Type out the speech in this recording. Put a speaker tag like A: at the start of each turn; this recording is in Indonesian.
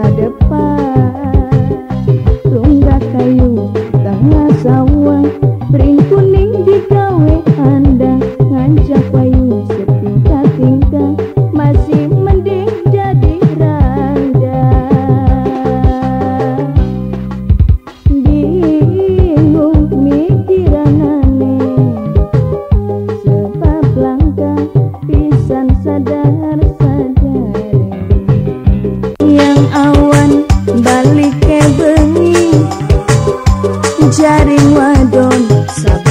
A: masa depan Tunggak kayu tengah sawah Bering kuning digawe anda Ngancak payu setingkat-tingkat Masih mending jadi randa. Bingung mikiranane Sebab langkah pisan sadar. wadon sabah